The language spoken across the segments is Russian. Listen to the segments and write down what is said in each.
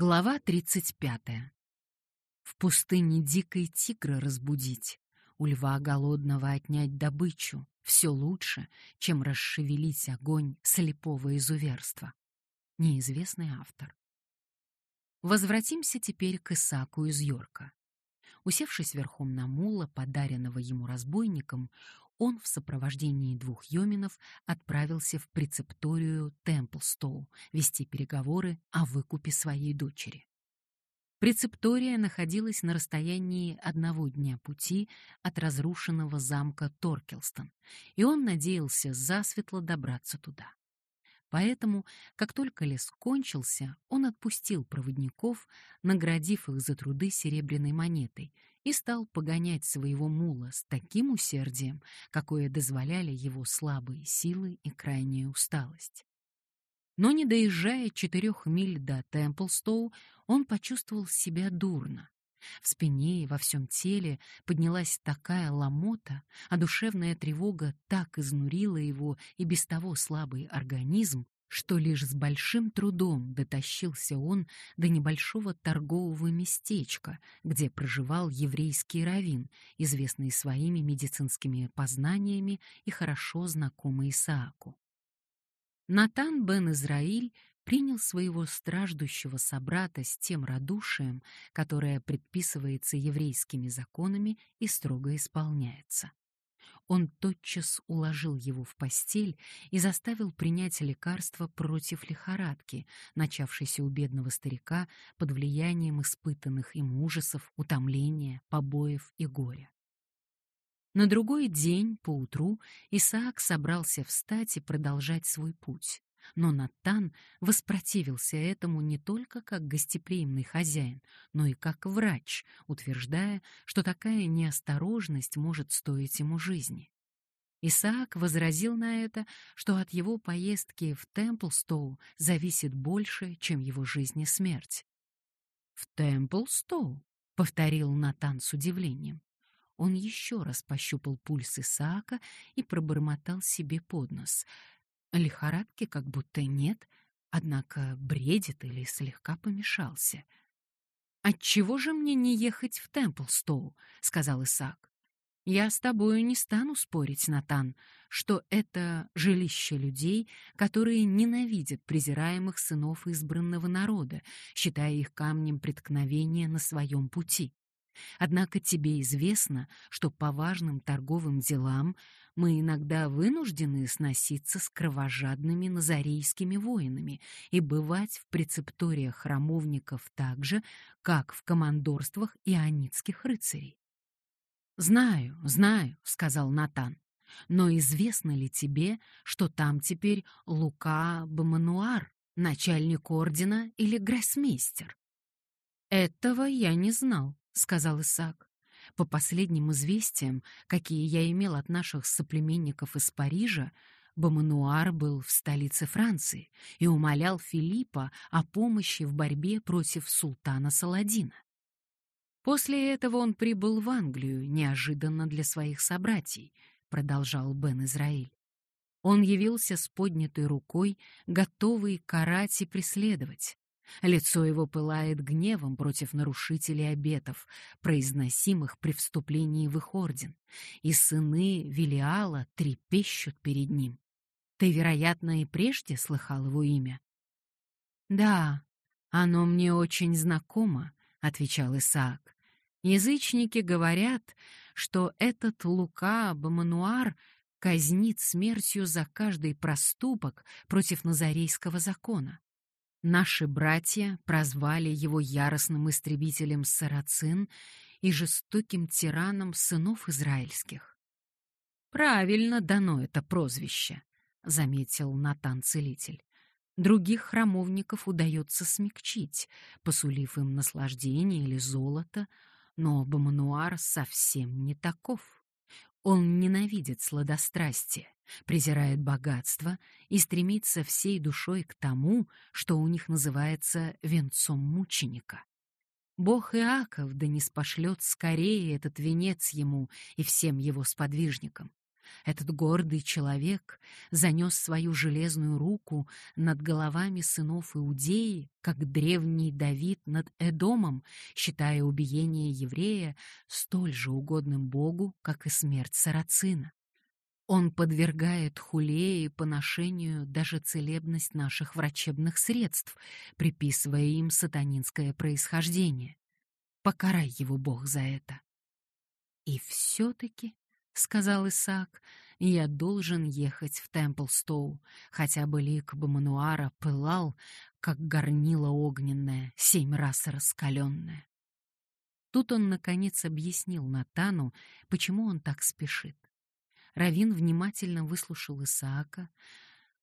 Глава 35. В пустыне дикой тигра разбудить, у льва голодного отнять добычу, все лучше, чем расшевелить огонь слепого изуверства. Неизвестный автор. Возвратимся теперь к Исаку из Йорка. Усевшись верхом на мула, подаренного ему разбойником, он в сопровождении двух йоминов отправился в прецепторию Темплстоу вести переговоры о выкупе своей дочери. Прецептория находилась на расстоянии одного дня пути от разрушенного замка Торкелстон, и он надеялся засветло добраться туда. Поэтому, как только лес кончился, он отпустил проводников, наградив их за труды серебряной монетой, и стал погонять своего мула с таким усердием, какое дозволяли его слабые силы и крайняя усталость. Но не доезжая четырех миль до Темплстоу, он почувствовал себя дурно. В спине и во всем теле поднялась такая ломота, а душевная тревога так изнурила его и без того слабый организм, что лишь с большим трудом дотащился он до небольшого торгового местечка, где проживал еврейский раввин, известный своими медицинскими познаниями и хорошо знакомый Исааку. Натан бен Израиль принял своего страждущего собрата с тем радушием, которое предписывается еврейскими законами и строго исполняется. Он тотчас уложил его в постель и заставил принять лекарство против лихорадки, начавшейся у бедного старика под влиянием испытанных им ужасов, утомления, побоев и горя. На другой день, поутру, Исаак собрался встать и продолжать свой путь. Но Натан воспротивился этому не только как гостеприимный хозяин, но и как врач, утверждая, что такая неосторожность может стоить ему жизни. Исаак возразил на это, что от его поездки в Темплстоу зависит больше, чем его жизнь и смерть. «В Темплстоу?» — повторил Натан с удивлением. Он еще раз пощупал пульс Исаака и пробормотал себе под нос — Лихорадки как будто нет, однако бредит или слегка помешался. «Отчего же мне не ехать в Темплстоу?» — сказал Исаак. «Я с тобою не стану спорить, Натан, что это жилище людей, которые ненавидят презираемых сынов избранного народа, считая их камнем преткновения на своем пути. Однако тебе известно, что по важным торговым делам мы иногда вынуждены сноситься с кровожадными назарейскими воинами и бывать в прецепториях храмовников так же, как в командорствах ионитских рыцарей. «Знаю, знаю», — сказал Натан. «Но известно ли тебе, что там теперь Лука Бамануар, начальник ордена или гроссмейстер?» «Этого я не знал», — сказал Исаак. «По последним известиям, какие я имел от наших соплеменников из Парижа, Бамануар был в столице Франции и умолял Филиппа о помощи в борьбе против султана Саладина. После этого он прибыл в Англию неожиданно для своих собратьей, продолжал Бен Израиль. Он явился с поднятой рукой, готовый карать и преследовать. Лицо его пылает гневом против нарушителей обетов, произносимых при вступлении в их орден, и сыны Велиала трепещут перед ним. Ты, вероятно, и прежде слыхал его имя? «Да, оно мне очень знакомо», — отвечал Исаак. «Язычники говорят, что этот Лука Бамануар казнит смертью за каждый проступок против назарейского закона. Наши братья прозвали его яростным истребителем сарацин и жестоким тираном сынов израильских. «Правильно дано это прозвище», — заметил Натан-целитель. Других храмовников удается смягчить, посулив им наслаждение или золото, но Бамануар совсем не таков. Он ненавидит сладострастие, презирает богатство и стремится всей душой к тому, что у них называется венцом мученика. Бог Иаков да не спошлет скорее этот венец ему и всем его сподвижникам. Этот гордый человек занес свою железную руку над головами сынов Иудеи, как древний Давид над Эдомом, считая убиение еврея столь же угодным Богу, как и смерть сарацина. Он подвергает хуле и поношению даже целебность наших врачебных средств, приписывая им сатанинское происхождение. Покарай его Бог за это. И все-таки — сказал Исаак, — «я должен ехать в Темплстоу, хотя бы лик Бамануара пылал, как горнило огненное, семь раз раскаленное». Тут он, наконец, объяснил Натану, почему он так спешит. Равин внимательно выслушал Исаака,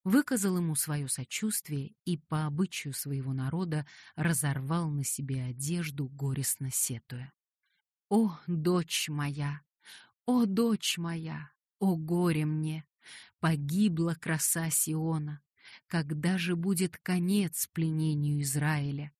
выказал ему свое сочувствие и, по обычаю своего народа, разорвал на себе одежду, горестно сетуя. «О, дочь моя! О, дочь моя, о горе мне! Погибла краса Сиона. Когда же будет конец пленению Израиля?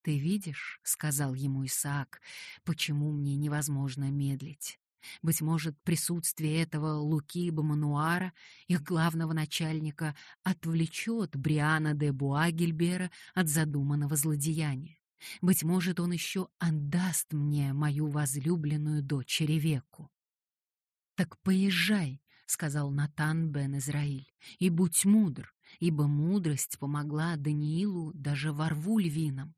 Ты видишь, сказал ему Исаак, почему мне невозможно медлить. Быть может, присутствие этого Луки Бамануара, их главного начальника, отвлечет Бриана де Буагельбера от задуманного злодеяния. Быть может, он еще отдаст мне мою возлюбленную дочь Ревеку. «Так поезжай», — сказал Натан бен Израиль, — «и будь мудр, ибо мудрость помогла Даниилу даже во рву львином.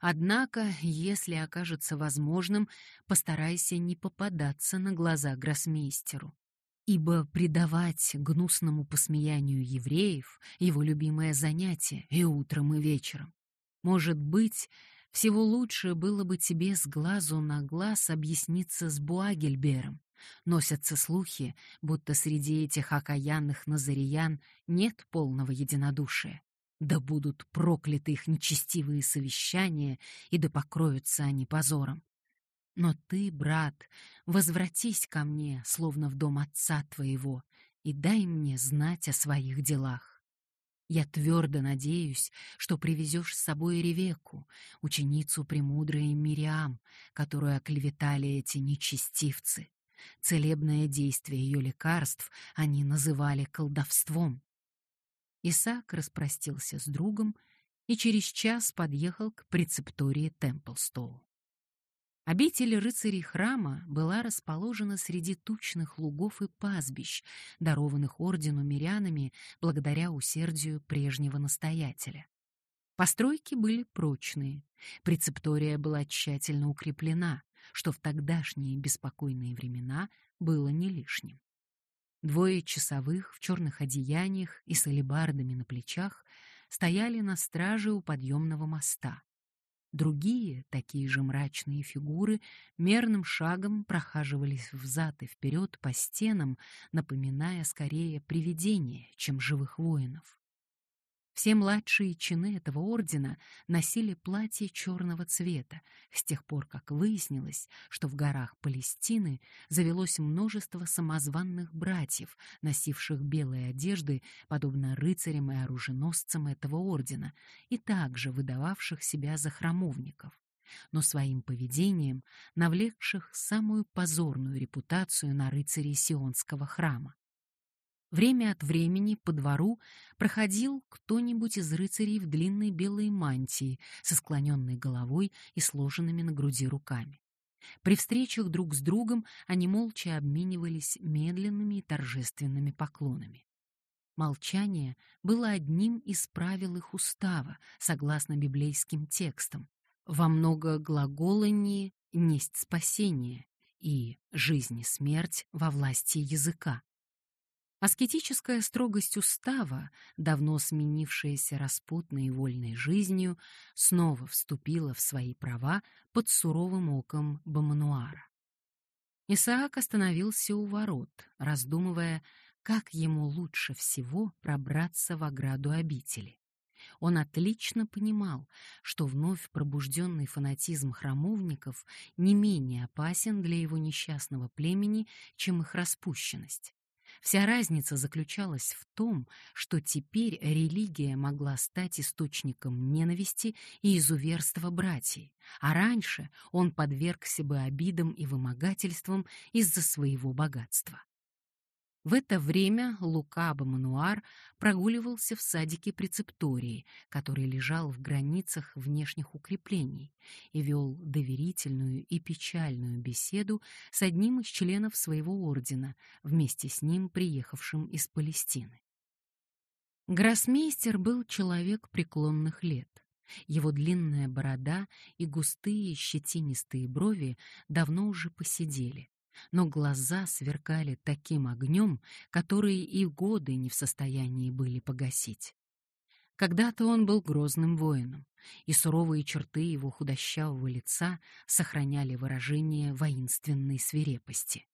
Однако, если окажется возможным, постарайся не попадаться на глаза гроссмейстеру. Ибо предавать гнусному посмеянию евреев — его любимое занятие и утром, и вечером. Может быть, всего лучше было бы тебе с глазу на глаз объясниться с Буагельбером, Носятся слухи, будто среди этих окаянных назариян нет полного единодушия. Да будут прокляты их нечестивые совещания, и да покроются они позором. Но ты, брат, возвратись ко мне, словно в дом отца твоего, и дай мне знать о своих делах. Я твердо надеюсь, что привезешь с собой Ревеку, ученицу премудрой Мириам, которую оклеветали эти нечестивцы. Целебное действие ее лекарств они называли колдовством. Исаак распростился с другом и через час подъехал к прецептории Темплстоу. Обитель рыцарей храма была расположена среди тучных лугов и пастбищ, дарованных ордену мирянами благодаря усердию прежнего настоятеля. Постройки были прочные, прецептория была тщательно укреплена, что в тогдашние беспокойные времена было не лишним. Двое часовых в черных одеяниях и с алебардами на плечах стояли на страже у подъемного моста. Другие, такие же мрачные фигуры, мерным шагом прохаживались взад и вперед по стенам, напоминая скорее привидения, чем живых воинов. Все младшие чины этого ордена носили платья черного цвета, с тех пор, как выяснилось, что в горах Палестины завелось множество самозванных братьев, носивших белые одежды, подобно рыцарям и оруженосцам этого ордена, и также выдававших себя за храмовников но своим поведением навлекших самую позорную репутацию на рыцарей Сионского храма. Время от времени по двору проходил кто-нибудь из рыцарей в длинной белой мантии со склоненной головой и сложенными на груди руками. При встречах друг с другом они молча обменивались медленными и торжественными поклонами. Молчание было одним из правил их устава, согласно библейским текстам. Во много глаголании несть спасение и жизнь и смерть во власти языка. Аскетическая строгость устава, давно сменившаяся распутной и вольной жизнью, снова вступила в свои права под суровым оком Бамануара. Исаак остановился у ворот, раздумывая, как ему лучше всего пробраться в ограду обители. Он отлично понимал, что вновь пробужденный фанатизм храмовников не менее опасен для его несчастного племени, чем их распущенность. Вся разница заключалась в том, что теперь религия могла стать источником ненависти и изуверства братьев, а раньше он подвергся бы обидам и вымогательствам из-за своего богатства. В это время Лука Бамануар прогуливался в садике прецептории, который лежал в границах внешних укреплений, и вел доверительную и печальную беседу с одним из членов своего ордена, вместе с ним приехавшим из Палестины. Гроссмейстер был человек преклонных лет. Его длинная борода и густые щетинистые брови давно уже посидели но глаза сверкали таким огнем, который и годы не в состоянии были погасить. Когда-то он был грозным воином, и суровые черты его худощавого лица сохраняли выражение воинственной свирепости.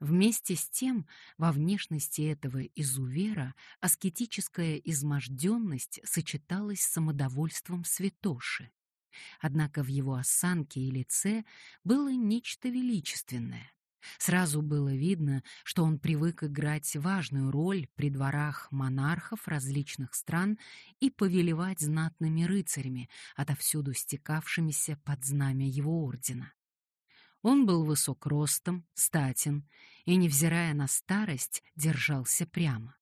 Вместе с тем, во внешности этого изувера аскетическая изможденность сочеталась с самодовольством святоши. Однако в его осанке и лице было нечто величественное, Сразу было видно, что он привык играть важную роль при дворах монархов различных стран и повелевать знатными рыцарями, отовсюду стекавшимися под знамя его ордена. Он был высок ростом, статен и, невзирая на старость, держался прямо.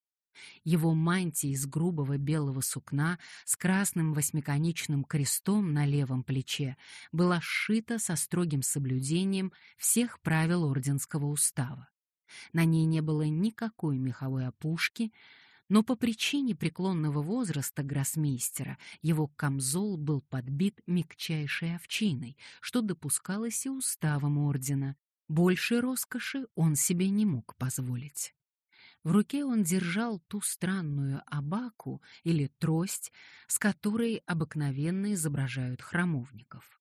Его мантия из грубого белого сукна с красным восьмиконечным крестом на левом плече была сшита со строгим соблюдением всех правил орденского устава. На ней не было никакой меховой опушки, но по причине преклонного возраста гроссмейстера его камзол был подбит мягчайшей овчиной, что допускалось и уставом ордена. Большей роскоши он себе не мог позволить. В руке он держал ту странную абаку или трость, с которой обыкновенно изображают храмовников.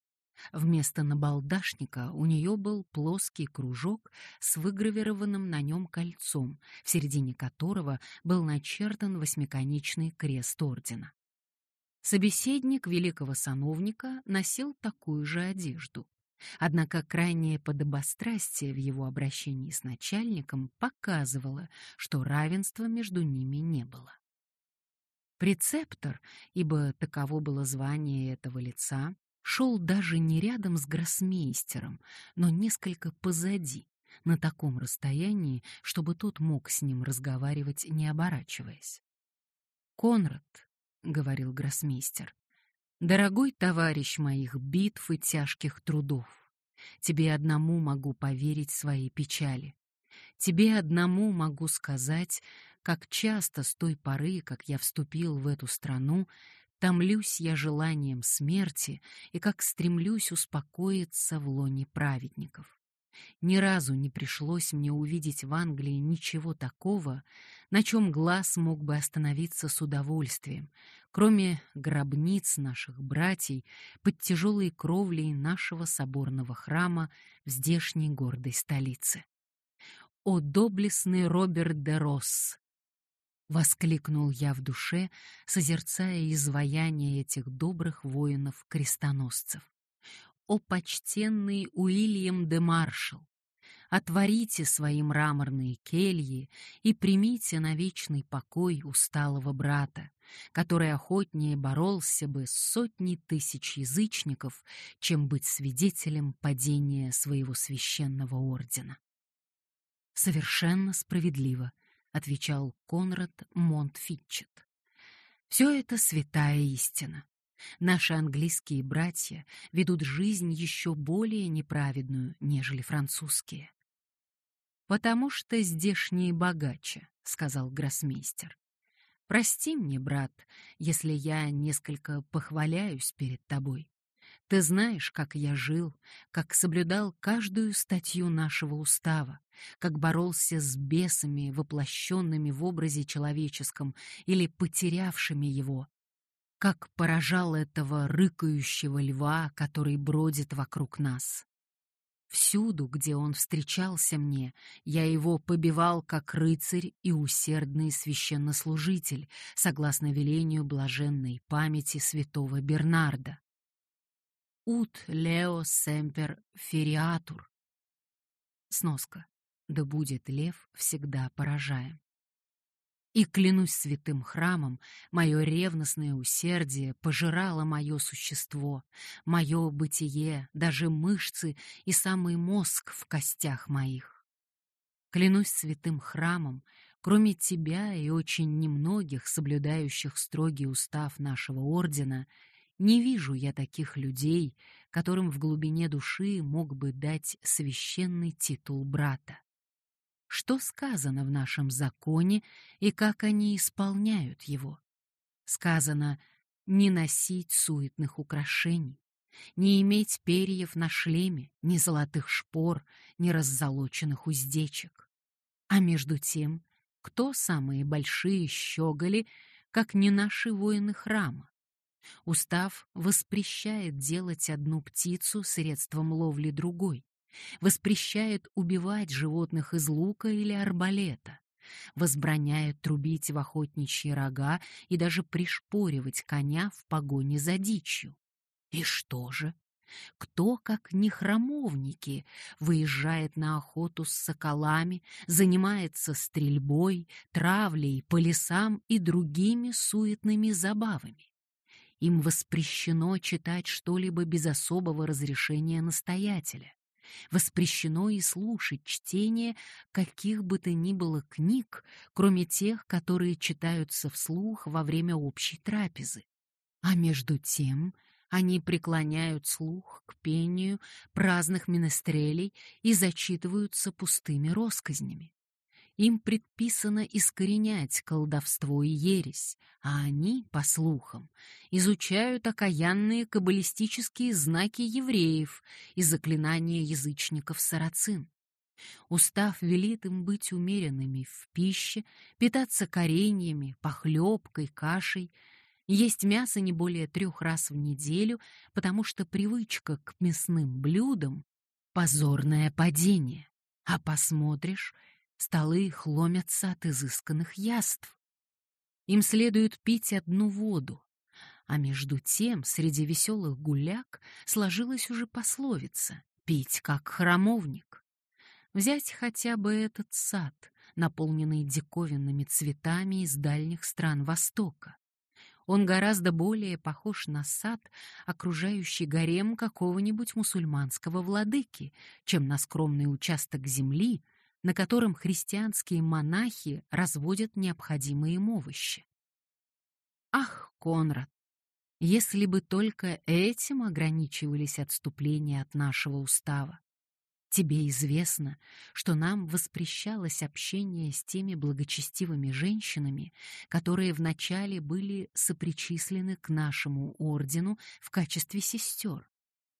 Вместо набалдашника у нее был плоский кружок с выгравированным на нем кольцом, в середине которого был начертан восьмиконечный крест ордена. Собеседник великого сановника носил такую же одежду. Однако крайнее подобострастие в его обращении с начальником показывало, что равенства между ними не было. Прецептор, ибо таково было звание этого лица, шел даже не рядом с гроссмейстером, но несколько позади, на таком расстоянии, чтобы тот мог с ним разговаривать, не оборачиваясь. «Конрад», — говорил гроссмейстер, Дорогой товарищ моих битв и тяжких трудов, тебе одному могу поверить своей печали. Тебе одному могу сказать, как часто с той поры, как я вступил в эту страну, томлюсь я желанием смерти и как стремлюсь успокоиться в лоне праведников. Ни разу не пришлось мне увидеть в Англии ничего такого, на чем глаз мог бы остановиться с удовольствием, кроме гробниц наших братьев под тяжелой кровлей нашего соборного храма в здешней гордой столице. «О доблестный Роберт де Росс!» — воскликнул я в душе, созерцая изваяние этих добрых воинов-крестоносцев о почтенный Уильям де Маршалл, отворите свои мраморные кельи и примите на вечный покой усталого брата, который охотнее боролся бы с сотней тысяч язычников, чем быть свидетелем падения своего священного ордена. «Совершенно справедливо», — отвечал Конрад Монтфитчет. «Все это святая истина. Наши английские братья ведут жизнь еще более неправедную, нежели французские. «Потому что здешние богаче», — сказал гроссмейстер. «Прости мне, брат, если я несколько похваляюсь перед тобой. Ты знаешь, как я жил, как соблюдал каждую статью нашего устава, как боролся с бесами, воплощенными в образе человеческом или потерявшими его, как поражал этого рыкающего льва, который бродит вокруг нас. Всюду, где он встречался мне, я его побивал как рыцарь и усердный священнослужитель, согласно велению блаженной памяти святого Бернарда. Ут лео семпер фериатур. Сноска. Да будет лев всегда поражаем. И, клянусь святым храмом, мое ревностное усердие пожирало мое существо, мое бытие, даже мышцы и самый мозг в костях моих. Клянусь святым храмом, кроме тебя и очень немногих, соблюдающих строгий устав нашего ордена, не вижу я таких людей, которым в глубине души мог бы дать священный титул брата. Что сказано в нашем законе и как они исполняют его? Сказано не носить суетных украшений, не иметь перьев на шлеме, ни золотых шпор, ни раззолоченных уздечек. А между тем, кто самые большие щеголи, как не наши воины храма? Устав воспрещает делать одну птицу средством ловли другой, воспрещает убивать животных из лука или арбалета, возбраняет трубить в охотничьи рога и даже пришпоривать коня в погоне за дичью. И что же? Кто, как не храмовники, выезжает на охоту с соколами, занимается стрельбой, травлей по лесам и другими суетными забавами? Им воспрещено читать что-либо без особого разрешения настоятеля. Воспрещено и слушать чтение каких бы то ни было книг, кроме тех, которые читаются вслух во время общей трапезы. А между тем они преклоняют слух к пению праздных менестрелей и зачитываются пустыми россказнями. Им предписано искоренять колдовство и ересь, а они, по слухам, изучают окаянные каббалистические знаки евреев и заклинания язычников-сарацин. Устав велит им быть умеренными в пище, питаться кореньями, похлебкой, кашей, есть мясо не более трех раз в неделю, потому что привычка к мясным блюдам — позорное падение. А посмотришь, столы хломятся от изысканных яств. Им следует пить одну воду, а между тем среди веселых гуляк сложилась уже пословица «пить как храмовник». Взять хотя бы этот сад, наполненный диковинными цветами из дальних стран Востока. Он гораздо более похож на сад, окружающий гарем какого-нибудь мусульманского владыки, чем на скромный участок земли, на котором христианские монахи разводят необходимые им овощи. Ах, Конрад, если бы только этим ограничивались отступления от нашего устава! Тебе известно, что нам воспрещалось общение с теми благочестивыми женщинами, которые вначале были сопричислены к нашему ордену в качестве сестер.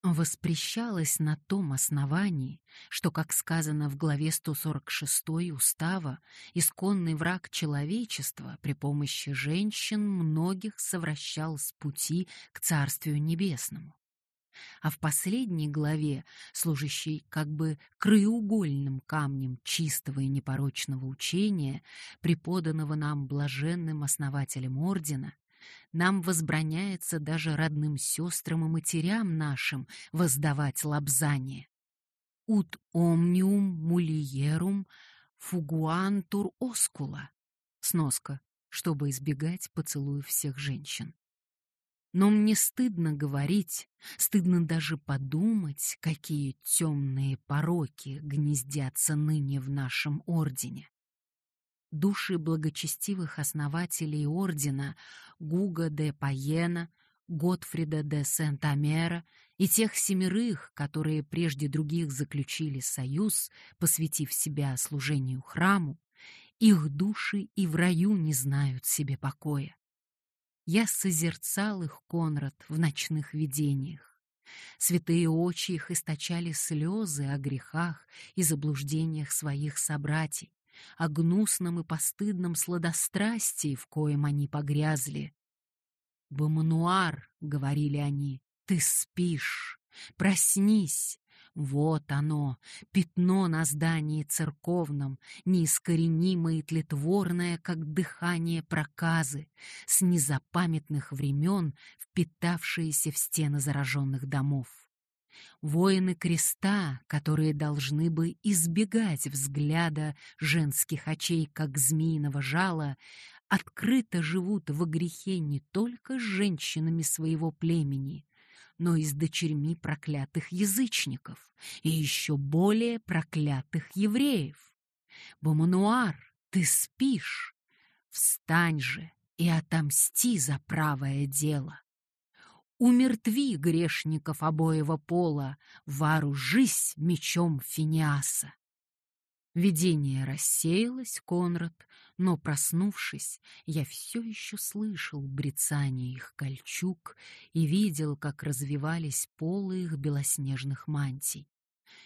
Воспрещалось на том основании, что, как сказано в главе 146 Устава, исконный враг человечества при помощи женщин многих совращал с пути к Царствию Небесному а в последней главе, служащей как бы краеугольным камнем чистого и непорочного учения, преподанного нам блаженным основателем ордена, нам возбраняется даже родным сестрам и матерям нашим воздавать лобзание. «Ut omnium mulierum fuguantur oscula» Сноска, чтобы избегать поцелуев всех женщин. Но мне стыдно говорить, стыдно даже подумать, какие темные пороки гнездятся ныне в нашем ордене. Души благочестивых основателей ордена Гуга де Паена, Готфрида де Сент-Амера и тех семерых, которые прежде других заключили союз, посвятив себя служению храму, их души и в раю не знают себе покоя. Я созерцал их, Конрад, в ночных видениях. Святые очи их источали слезы о грехах и заблуждениях своих собратьей, о гнусном и постыдном сладострастии, в коем они погрязли. «Бомануар», — говорили они, — «ты спишь, проснись, вот оно, пятно на здании церковном, неискоренимое и тлетворное, как дыхание проказы, с незапамятных времен впитавшиеся в стены зараженных домов. Воины креста, которые должны бы избегать взгляда женских очей, как змеиного жала, открыто живут во грехе не только с женщинами своего племени, но и с дочерьми проклятых язычников и еще более проклятых евреев. Бомануар, ты спишь! Встань же и отомсти за правое дело! Умертви грешников обоего пола, вооружись мечом Финиаса. Видение рассеялось, Конрад, но, проснувшись, я все еще слышал брецание их кольчуг и видел, как развивались полы их белоснежных мантий.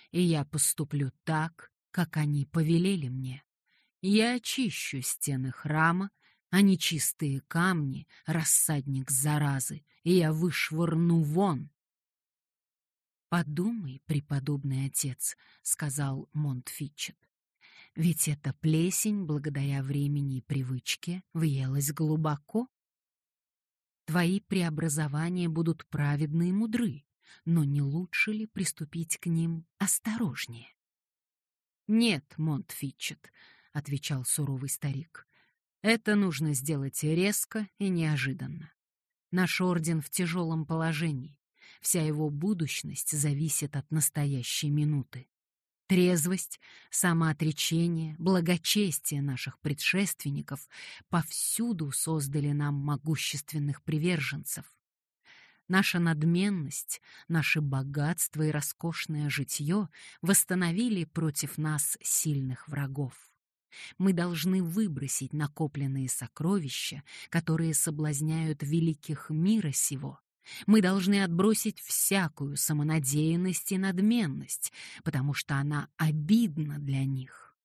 И я поступлю так, как они повелели мне. Я очищу стены храма, а нечистые камни — рассадник заразы, и я вышвырну вон. «Подумай, преподобный отец», — сказал Монтфитчет. Ведь эта плесень, благодаря времени и привычке, въелась глубоко. Твои преобразования будут праведны и мудры, но не лучше ли приступить к ним осторожнее? «Нет, Монтфитчет», — отвечал суровый старик, — «это нужно сделать резко и неожиданно. Наш орден в тяжелом положении, вся его будущность зависит от настоящей минуты. Трезвость, самоотречение, благочестие наших предшественников повсюду создали нам могущественных приверженцев. Наша надменность, наше богатство и роскошное житье восстановили против нас сильных врагов. Мы должны выбросить накопленные сокровища, которые соблазняют великих мира сего, мы должны отбросить всякую самонадеянность и надменность, потому что она обидна для них.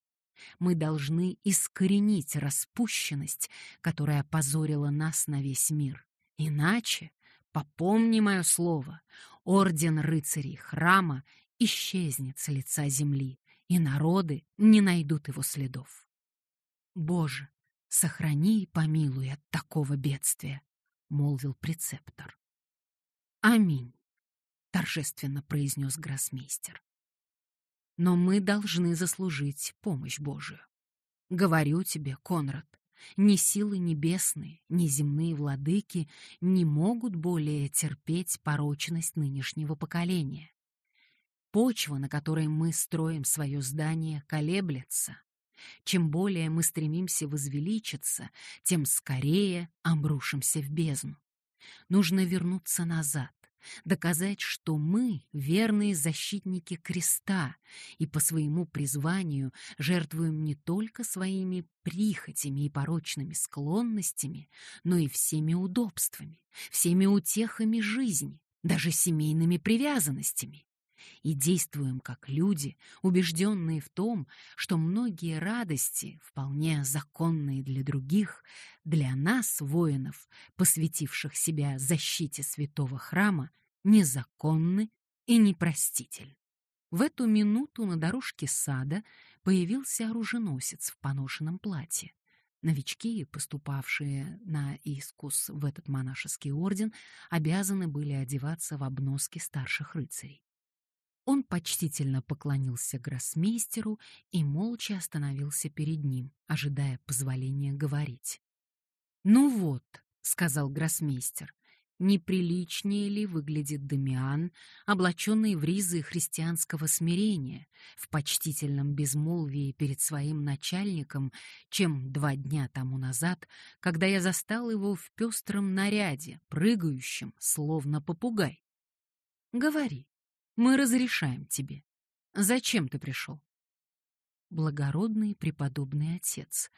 Мы должны искоренить распущенность, которая позорила нас на весь мир. Иначе, попомни мое слово, орден рыцарей храма исчезнет с лица земли, и народы не найдут его следов. Боже, сохрани и помилуй от такого бедствия, — молвил прецептор. «Аминь», — торжественно произнес гроссмейстер. «Но мы должны заслужить помощь Божию. Говорю тебе, Конрад, ни силы небесные, ни земные владыки не могут более терпеть порочность нынешнего поколения. Почва, на которой мы строим свое здание, колеблется. Чем более мы стремимся возвеличиться, тем скорее обрушимся в бездну. Нужно вернуться назад, доказать, что мы — верные защитники креста и по своему призванию жертвуем не только своими прихотями и порочными склонностями, но и всеми удобствами, всеми утехами жизни, даже семейными привязанностями и действуем как люди, убежденные в том, что многие радости, вполне законные для других, для нас, воинов, посвятивших себя защите святого храма, незаконны и непростительны. В эту минуту на дорожке сада появился оруженосец в поношенном платье. Новички, поступавшие на искус в этот монашеский орден, обязаны были одеваться в обноски старших рыцарей. Он почтительно поклонился гроссмейстеру и молча остановился перед ним, ожидая позволения говорить. «Ну вот», — сказал гроссмейстер, — «неприличнее ли выглядит Дамиан, облаченный в ризы христианского смирения, в почтительном безмолвии перед своим начальником, чем два дня тому назад, когда я застал его в пестром наряде, прыгающем, словно попугай? Говори, мы разрешаем тебе. Зачем ты пришел? Благородный преподобный отец,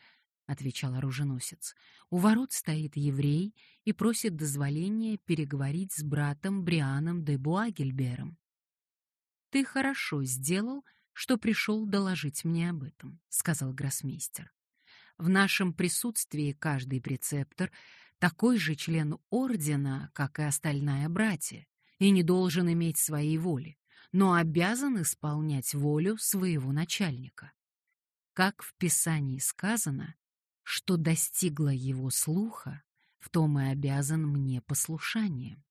отвечал оруженосец. У ворот стоит еврей и просит дозволения переговорить с братом Брианом де Буагельбером. Ты хорошо сделал, что пришел доложить мне об этом, сказал гроссмейстер. В нашем присутствии каждый прецептор такой же член ордена, как и остальная братья и не должен иметь своей воли, но обязан исполнять волю своего начальника. Как в Писании сказано, что достигло его слуха, в том и обязан мне послушанием.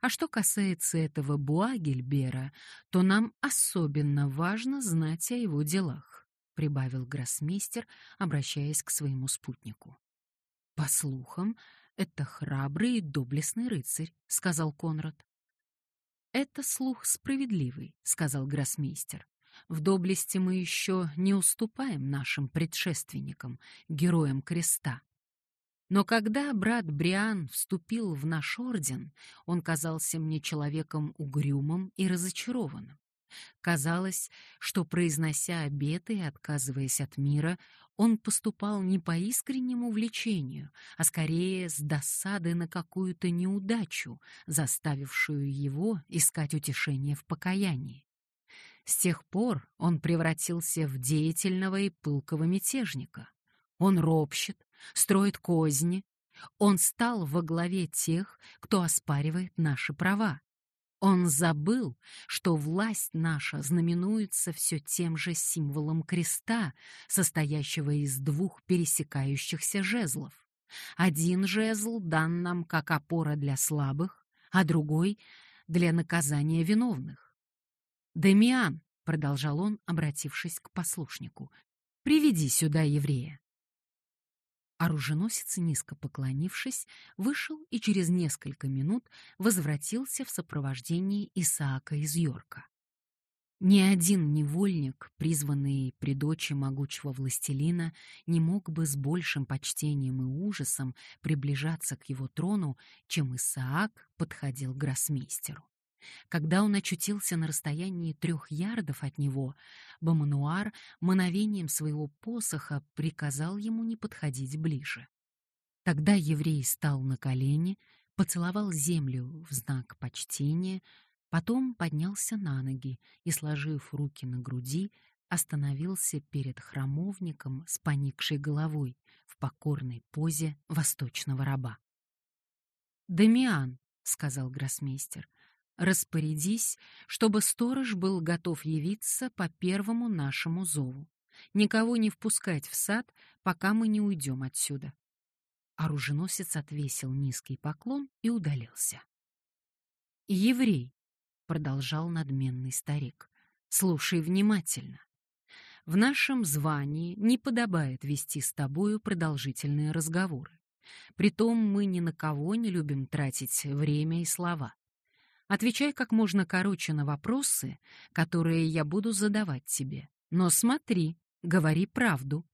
А что касается этого Буагельбера, то нам особенно важно знать о его делах, прибавил гроссмейстер, обращаясь к своему спутнику. По слухам, это храбрый и доблестный рыцарь, сказал Конрад. «Это слух справедливый», — сказал гроссмейстер. В доблести мы еще не уступаем нашим предшественникам, героям креста. Но когда брат Бриан вступил в наш орден, он казался мне человеком угрюмым и разочарованным. Казалось, что, произнося обеты и отказываясь от мира, он поступал не по искреннему влечению, а скорее с досады на какую-то неудачу, заставившую его искать утешение в покаянии. С тех пор он превратился в деятельного и пылкого мятежника. Он ропщет, строит козни. Он стал во главе тех, кто оспаривает наши права. Он забыл, что власть наша знаменуется все тем же символом креста, состоящего из двух пересекающихся жезлов. Один жезл дан нам как опора для слабых, а другой — для наказания виновных. «Демиан», — продолжал он, обратившись к послушнику, — «приведи сюда еврея». Оруженосец, низко поклонившись, вышел и через несколько минут возвратился в сопровождении Исаака из Йорка. Ни один невольник, призванный при дочи могучего властелина, не мог бы с большим почтением и ужасом приближаться к его трону, чем Исаак подходил к гроссмейстеру. Когда он очутился на расстоянии трех ярдов от него, Бамануар мановением своего посоха приказал ему не подходить ближе. Тогда еврей стал на колени, поцеловал землю в знак почтения, потом поднялся на ноги и, сложив руки на груди, остановился перед храмовником с поникшей головой в покорной позе восточного раба. «Дамиан», — сказал гроссмейстер, Распорядись, чтобы сторож был готов явиться по первому нашему зову. Никого не впускать в сад, пока мы не уйдем отсюда. Оруженосец отвесил низкий поклон и удалился. «Еврей», — продолжал надменный старик, — «слушай внимательно. В нашем звании не подобает вести с тобою продолжительные разговоры. Притом мы ни на кого не любим тратить время и слова. Отвечай как можно короче на вопросы, которые я буду задавать тебе. Но смотри, говори правду.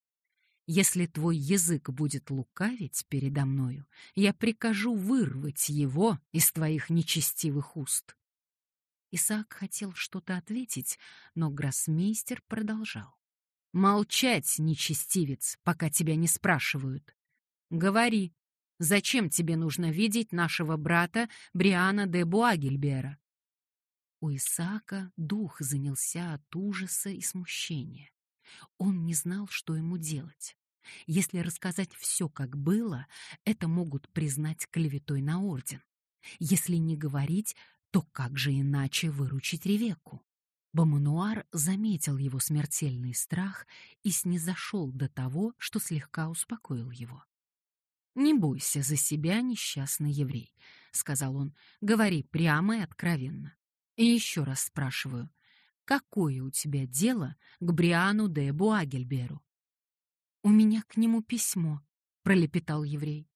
Если твой язык будет лукавить передо мною, я прикажу вырвать его из твоих нечестивых уст. Исаак хотел что-то ответить, но гроссмейстер продолжал. «Молчать, нечестивец, пока тебя не спрашивают. Говори, Зачем тебе нужно видеть нашего брата Бриана де Буагельбера?» У Исаака дух занялся от ужаса и смущения. Он не знал, что ему делать. Если рассказать все, как было, это могут признать клеветой на орден. Если не говорить, то как же иначе выручить Ревекку? Бамануар заметил его смертельный страх и снизошел до того, что слегка успокоил его. «Не бойся за себя, несчастный еврей», — сказал он. «Говори прямо и откровенно. И еще раз спрашиваю, какое у тебя дело к Бриану де Буагельберу?» «У меня к нему письмо», — пролепетал еврей.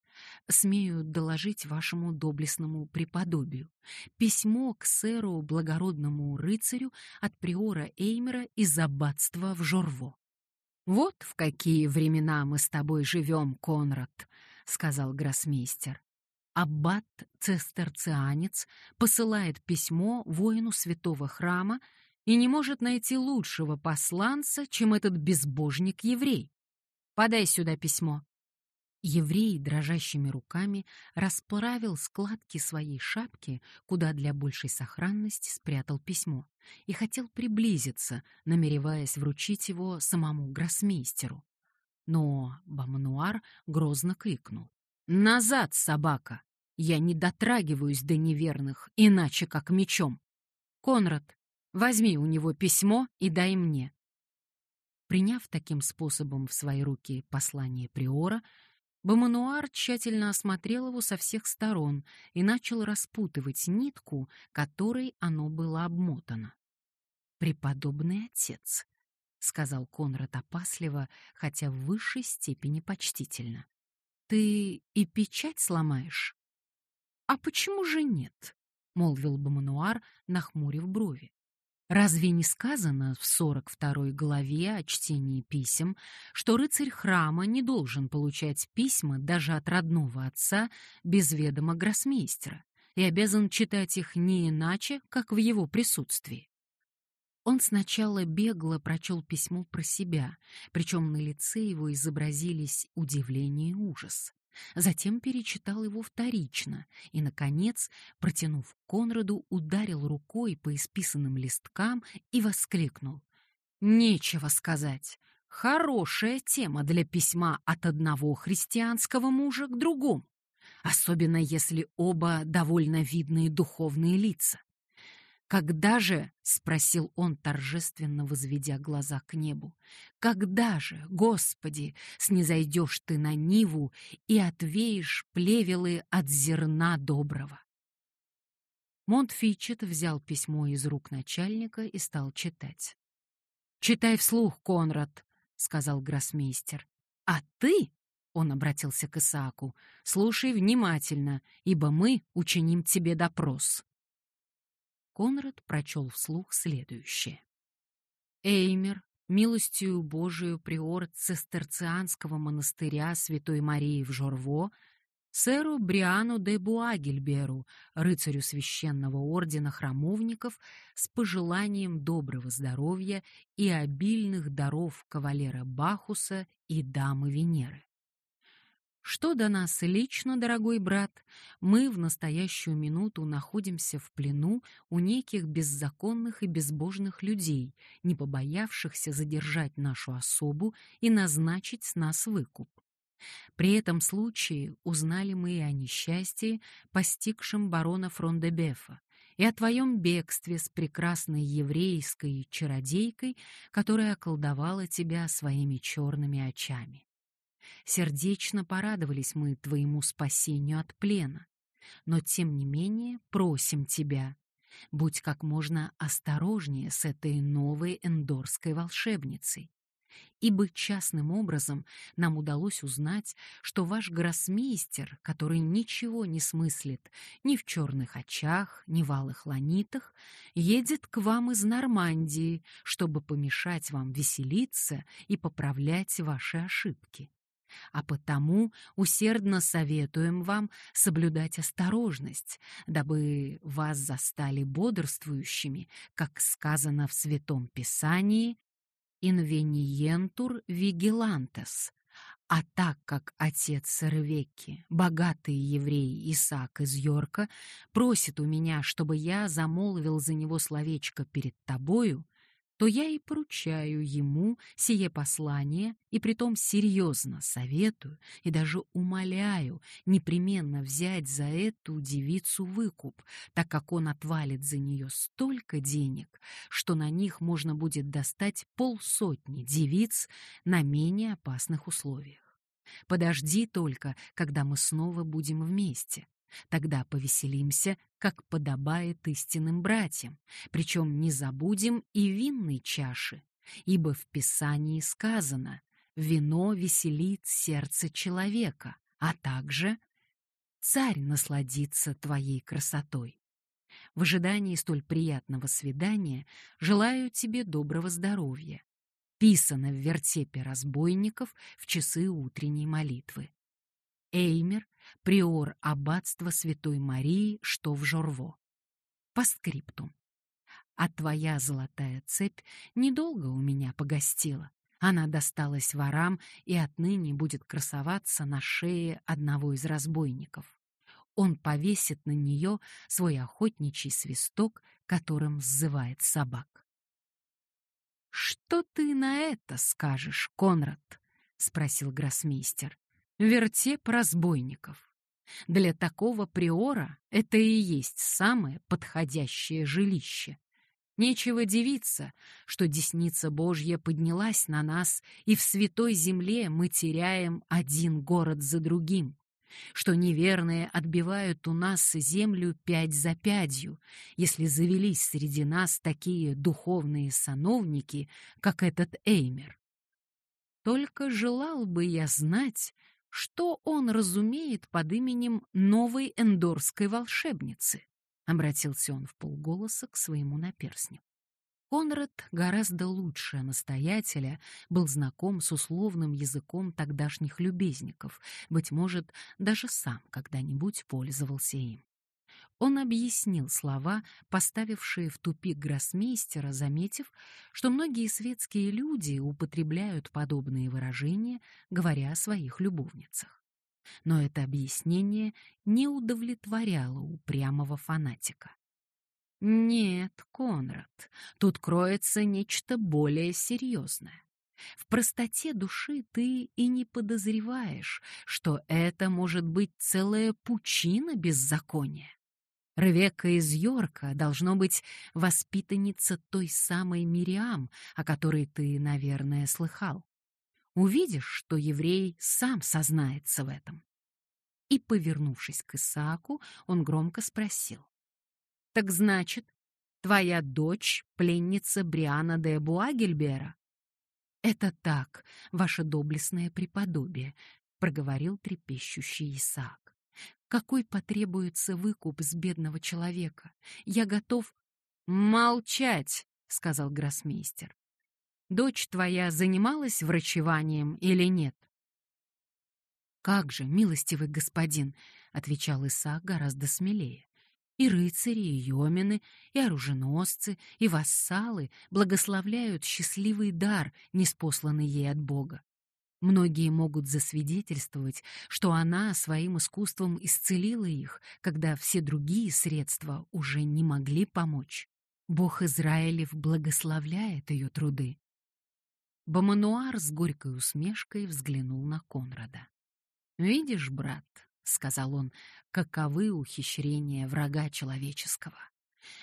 «Смею доложить вашему доблестному преподобию. Письмо к сэру благородному рыцарю от приора Эймера из аббатства в Жорво». «Вот в какие времена мы с тобой живем, Конрад», — сказал гроссмейстер. Аббат цистерцианец посылает письмо воину святого храма и не может найти лучшего посланца, чем этот безбожник-еврей. Подай сюда письмо. Еврей дрожащими руками расправил складки своей шапки, куда для большей сохранности спрятал письмо, и хотел приблизиться, намереваясь вручить его самому гроссмейстеру. Но Бамануар грозно крикнул. «Назад, собака! Я не дотрагиваюсь до неверных, иначе как мечом. Конрад, возьми у него письмо и дай мне». Приняв таким способом в свои руки послание Приора, Бамануар тщательно осмотрел его со всех сторон и начал распутывать нитку, которой оно было обмотано. «Преподобный отец», — сказал Конрад опасливо, хотя в высшей степени почтительно. «Ты и печать сломаешь?» «А почему же нет?» — молвил Бамануар, нахмурив брови. Разве не сказано в 42 главе о чтении писем, что рыцарь храма не должен получать письма даже от родного отца без ведома гроссмейстера и обязан читать их не иначе, как в его присутствии? Он сначала бегло прочел письмо про себя, причем на лице его изобразились удивление и ужас. Затем перечитал его вторично и, наконец, протянув Конраду, ударил рукой по исписанным листкам и воскликнул. «Нечего сказать. Хорошая тема для письма от одного христианского мужа к другому, особенно если оба довольно видные духовные лица. «Когда же?» — спросил он, торжественно возведя глаза к небу. «Когда же, Господи, снизойдешь ты на Ниву и отвеешь плевелы от зерна доброго?» Монтфичет взял письмо из рук начальника и стал читать. «Читай вслух, Конрад», — сказал гроссмейстер. «А ты?» — он обратился к Исааку. «Слушай внимательно, ибо мы учиним тебе допрос». Конрад прочел вслух следующее. Эймер, милостью Божию приор цистерцианского монастыря Святой Марии в Жорво, сэру Бриану де Буагельберу, рыцарю священного ордена храмовников, с пожеланием доброго здоровья и обильных даров кавалера Бахуса и дамы Венеры. Что до нас лично, дорогой брат, мы в настоящую минуту находимся в плену у неких беззаконных и безбожных людей, не побоявшихся задержать нашу особу и назначить с нас выкуп. При этом случае узнали мы и о несчастье, постигшем барона Фрондебефа, и о твоем бегстве с прекрасной еврейской чародейкой, которая околдовала тебя своими черными очами. Сердечно порадовались мы твоему спасению от плена. Но, тем не менее, просим тебя, будь как можно осторожнее с этой новой эндорской волшебницей. Ибо частным образом нам удалось узнать, что ваш гроссмейстер, который ничего не смыслит ни в черных очах, ни в алых ланитах, едет к вам из Нормандии, чтобы помешать вам веселиться и поправлять ваши ошибки а потому усердно советуем вам соблюдать осторожность, дабы вас застали бодрствующими, как сказано в Святом Писании «Инвениентур вигилантес», а так как отец Ревекки, богатый еврей Исаак из Йорка, просит у меня, чтобы я замолвил за него словечко перед тобою, то я и поручаю ему сие послание, и притом серьезно советую и даже умоляю непременно взять за эту девицу выкуп, так как он отвалит за нее столько денег, что на них можно будет достать полсотни девиц на менее опасных условиях. Подожди только, когда мы снова будем вместе. Тогда повеселимся, как подобает истинным братьям, причем не забудем и винной чаши, ибо в Писании сказано «вино веселит сердце человека», а также «царь насладится твоей красотой». В ожидании столь приятного свидания желаю тебе доброго здоровья. Писано в вертепе разбойников в часы утренней молитвы. Эймер, приор аббатства Святой Марии, что в Жорво. По скрипту. А твоя золотая цепь недолго у меня погостила. Она досталась ворам и отныне будет красоваться на шее одного из разбойников. Он повесит на нее свой охотничий свисток, которым сзывает собак. «Что ты на это скажешь, Конрад?» — спросил гроссмейстер вертеп разбойников. Для такого приора это и есть самое подходящее жилище. Нечего дивиться, что десница Божья поднялась на нас, и в святой земле мы теряем один город за другим, что неверные отбивают у нас землю пять за пятью, если завелись среди нас такие духовные сановники, как этот Эймер. Только желал бы я знать, что он разумеет под именем новой эндорской волшебницы? Обратился он в полголоса к своему наперсню. Конрад гораздо лучше настоятеля был знаком с условным языком тогдашних любезников, быть может, даже сам когда-нибудь пользовался им. Он объяснил слова, поставившие в тупик гроссмейстера, заметив, что многие светские люди употребляют подобные выражения, говоря о своих любовницах. Но это объяснение не удовлетворяло упрямого фанатика. Нет, Конрад, тут кроется нечто более серьезное. В простоте души ты и не подозреваешь, что это может быть целая пучина беззакония. Ревекка из Йорка должно быть воспитанница той самой Мириам, о которой ты, наверное, слыхал. Увидишь, что еврей сам сознается в этом. И, повернувшись к Исааку, он громко спросил. Так значит, твоя дочь — пленница Бриана де Буагельбера? Это так, ваше доблестное преподобие, — проговорил трепещущий Исаак. Какой потребуется выкуп с бедного человека? Я готов... Молчать, — сказал гроссмейстер. Дочь твоя занималась врачеванием или нет? «Как же, милостивый господин!» — отвечал Исаак гораздо смелее. И рыцари, и йомены, и оруженосцы, и вассалы благословляют счастливый дар, неспосланный ей от Бога. Многие могут засвидетельствовать, что она своим искусством исцелила их, когда все другие средства уже не могли помочь. Бог Израилев благословляет ее труды. Бамануар с горькой усмешкой взглянул на Конрада. «Видишь, брат, — сказал он, — каковы ухищрения врага человеческого.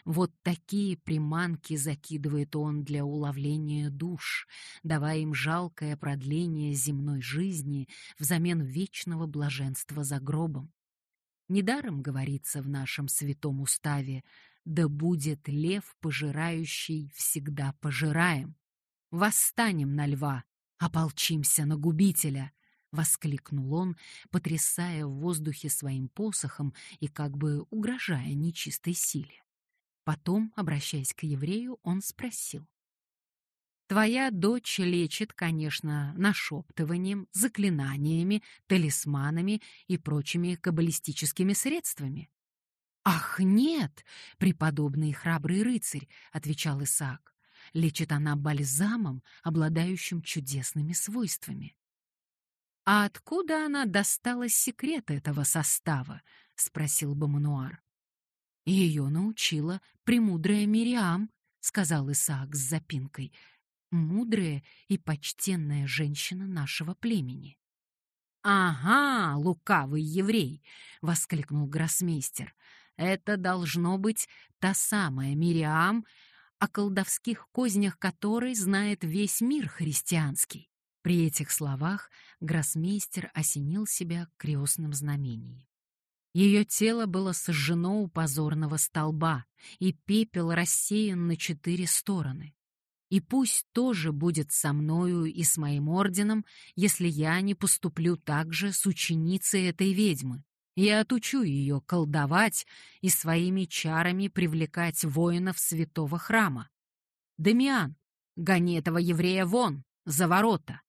Вот такие приманки закидывает он для уловления душ, давая им жалкое продление земной жизни взамен вечного блаженства за гробом. Недаром говорится в нашем святом уставе «Да будет лев, пожирающий, всегда пожираем». Восстанем на льва, ополчимся на губителя, воскликнул он, потрясая в воздухе своим посохом и как бы угрожая нечистой силе. Потом, обращаясь к еврею, он спросил. Твоя дочь лечит, конечно, нашептыванием, заклинаниями, талисманами и прочими каббалистическими средствами. «Ах, нет, преподобный храбрый рыцарь», — отвечал Исаак. «Лечит она бальзамом, обладающим чудесными свойствами». «А откуда она достала секрет этого состава?» — спросил Бамануар. «Ее научила премудрая Мириам», — сказал Исаак с запинкой, «мудрая и почтенная женщина нашего племени». «Ага, лукавый еврей!» — воскликнул гроссмейстер. «Это должно быть та самая Мириам, о колдовских кознях которой знает весь мир христианский. При этих словах гроссмейстер осенил себя крестным знамением. Ее тело было сожжено у позорного столба, и пепел рассеян на четыре стороны. И пусть тоже будет со мною и с моим орденом, если я не поступлю так же с ученицей этой ведьмы. Я отучу ее колдовать и своими чарами привлекать воинов святого храма. Дамиан, гони этого еврея вон, за ворота.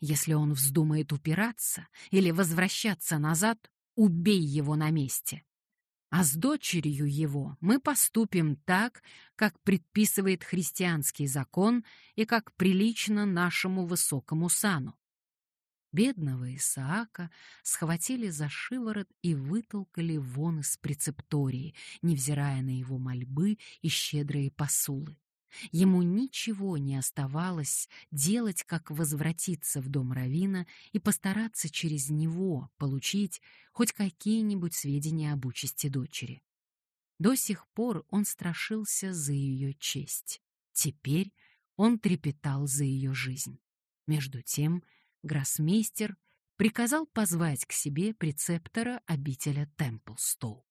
Если он вздумает упираться или возвращаться назад, убей его на месте. А с дочерью его мы поступим так, как предписывает христианский закон и как прилично нашему высокому сану. Бедного Исаака схватили за шиворот и вытолкали вон из прецептории, невзирая на его мольбы и щедрые посулы. Ему ничего не оставалось делать, как возвратиться в дом Равина и постараться через него получить хоть какие-нибудь сведения об участи дочери. До сих пор он страшился за ее честь. Теперь он трепетал за ее жизнь. Между тем гроссмейстер приказал позвать к себе прецептора обителя Темплстоу.